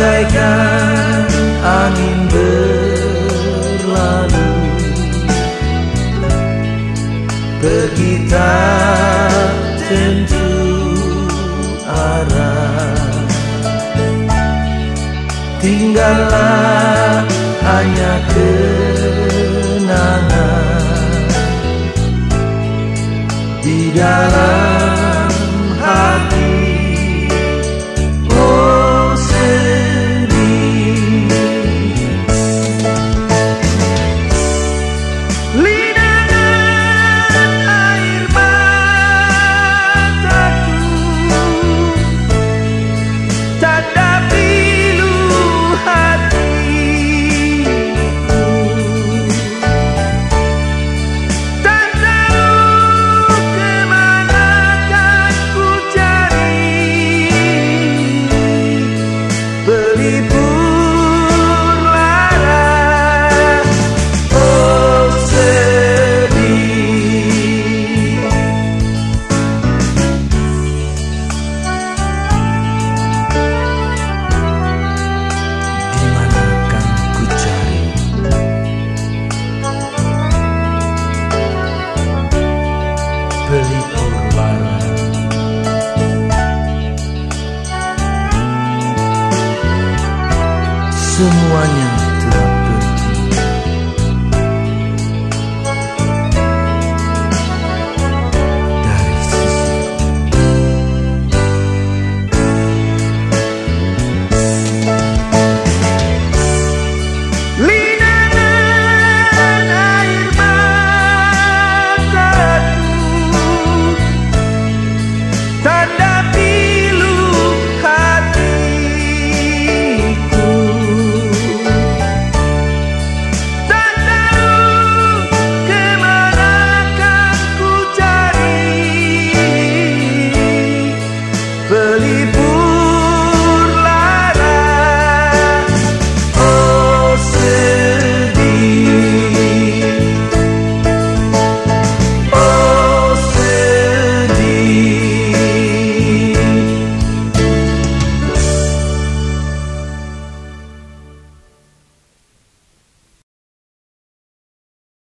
Bagaikan angin berlalu. Pergi tak tentu arah. Tinggallah hanya kenangan. Di dalam Tada! semuanya